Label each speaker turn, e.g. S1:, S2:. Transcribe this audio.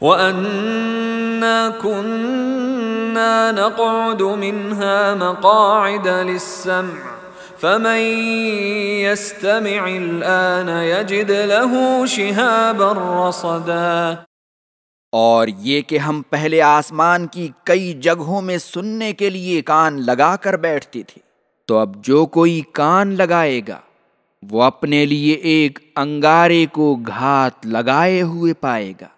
S1: وَأَنَّا كُنَّا نَقْعُدُ مِنْهَا مَقَاعِدَ لِلسَّمْعِ فَمَنْ يَسْتَمِعِ الْآنَ يَجِدْ لَهُ شِهَابًا رَصَدًا
S2: اور یہ کہ ہم پہلے آسمان کی کئی جگہوں میں سننے کے لیے کان لگا کر بیٹھتے تھے تو اب جو کوئی کان لگائے گا، وہ اپنے لیے ایک انگارے کو گھات لگائے ہوئے پائے گا۔